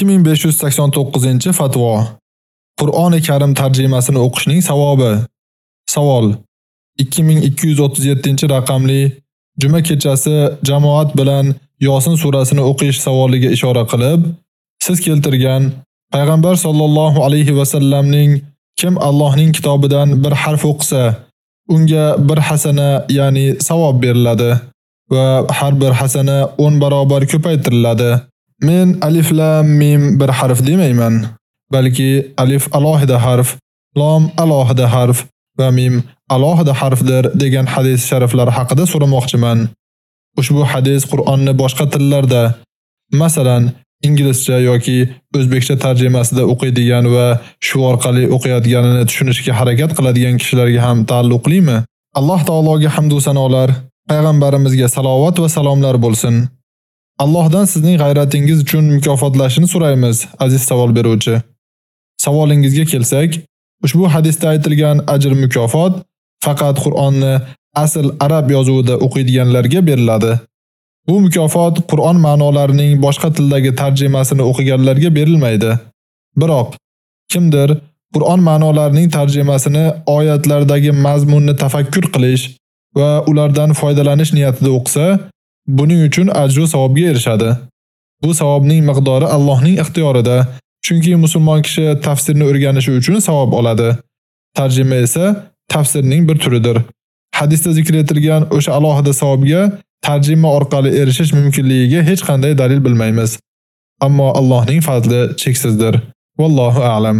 2589-fatvo. Qur'oni Karim tarjimasini o'qishning savobi. Savol: 2237-raqamli juma kechasi jamoat bilan Yosin surasini o'qish savoliga ishora qilib, siz keltirgan payg'ambar sollallohu alayhi va sallamning kim Allohning kitobidan bir harf o'qisa, unga bir hasana, ya'ni savob beriladi va har bir hasana 10 barobar ko'paytiriladi. Men alif lam mim bir harf demayman, balki alif alohida harf, lam alohida harf va mim alohida harfdir degan hadis shariflar haqida so'ramoqchiman. Ushbu hadis Qur'onni boshqa tillarda, masalan, inglizcha yoki o'zbekcha tarjimasida o'qiydigan va shu orqali o'qiyotganini tushunishga harakat qiladigan kishilarga ham taalluqlimi? Alloh taologa hamd va sanolar, payg'ambarimizga salovat va salomlar bo'lsin. Allohdan sizning g'ayratingiz uchun mukofotlashini so'raymiz, aziz savol beruvchi. Savolingizga kelsak, ushbu hadisda aytilgan ajr mukofot faqat Qur'onni asl arab yozuvida o'qiydiganlarga beriladi. Bu mukofot Qur'on ma'nolarining boshqa tildagi tarjimasini o'qiganlarga berilmaydi. Biroq kimdir Qur'on ma'nolarining tarjimasini oyatlardagi mazmunni tafakkur qilish va ulardan foydalanish niyatida o'qisa, buning uchun ajr savobga erishadi. Bu savobning miqdori Allohning ixtiyorida, chunki musulmon kishi tafsirni o'rganishi uchun savob oladi. Tarjima esa tafsirning bir turidir. Hadisda zikr etilgan o'sha alohida savobga tarjima orqali erishish mumkinligiga hech qanday dalil bilmaymiz. Ammo Allohning fazli cheksizdir. Vallohu a'lam.